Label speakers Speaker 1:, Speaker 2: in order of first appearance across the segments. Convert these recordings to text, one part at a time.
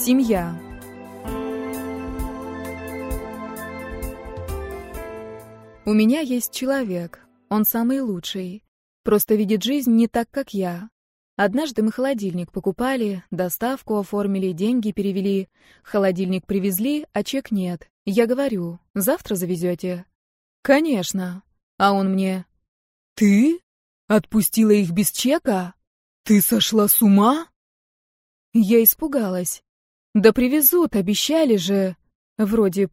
Speaker 1: Семья. У меня есть человек. Он самый лучший. Просто видит жизнь не так, как я. Однажды мы холодильник покупали, доставку оформили, деньги перевели. Холодильник привезли, а чек нет. Я говорю, завтра завезете? Конечно. А он мне, ты? Отпустила их без чека? Ты сошла с ума? Я испугалась. Да привезут, обещали же. Вроде б.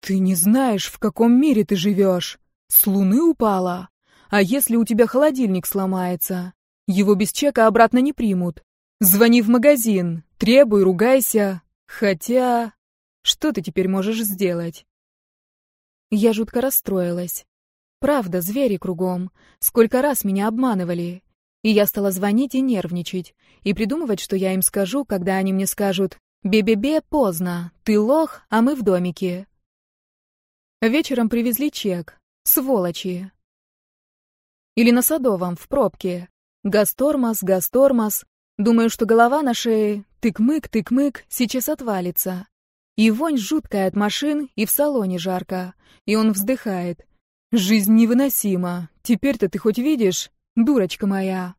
Speaker 1: Ты не знаешь, в каком мире ты живешь. С луны упала. А если у тебя холодильник сломается? Его без чека обратно не примут. Звони в магазин, требуй, ругайся. Хотя... Что ты теперь можешь сделать? Я жутко расстроилась. Правда, звери кругом. Сколько раз меня обманывали. И я стала звонить и нервничать, и придумывать, что я им скажу, когда они мне скажут «Бе-бе-бе, поздно, ты лох, а мы в домике». Вечером привезли чек. Сволочи. Или на Садовом, в пробке. Гастормоз, гастормоз. Думаю, что голова на шее, тык-мык, тык-мык, сейчас отвалится. И вонь жуткая от машин, и в салоне жарко. И он вздыхает. Жизнь невыносима. Теперь-то ты хоть видишь? Дурочка моя.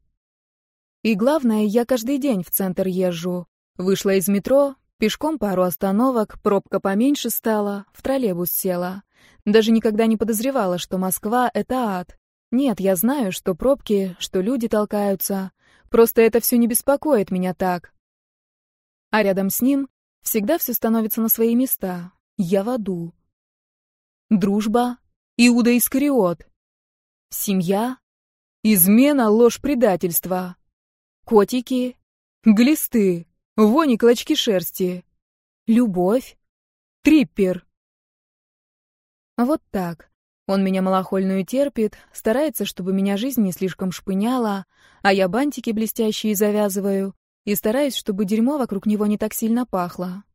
Speaker 1: И главное, я каждый день в центр езжу. Вышла из метро, пешком пару остановок, пробка поменьше стала, в троллейбус села. Даже никогда не подозревала, что Москва — это ад. Нет, я знаю, что пробки, что люди толкаются. Просто это все не беспокоит меня так. А рядом с ним всегда все становится на свои места. Я в аду. Дружба. Иуда Искариот. Семья. Измена, ложь, предательство. Котики. Глисты. Вони клочки шерсти. Любовь. Триппер. Вот так. Он меня малохольную терпит, старается, чтобы меня жизнь не слишком шпыняла, а я бантики блестящие завязываю и стараюсь, чтобы дерьмо вокруг него не так сильно пахло.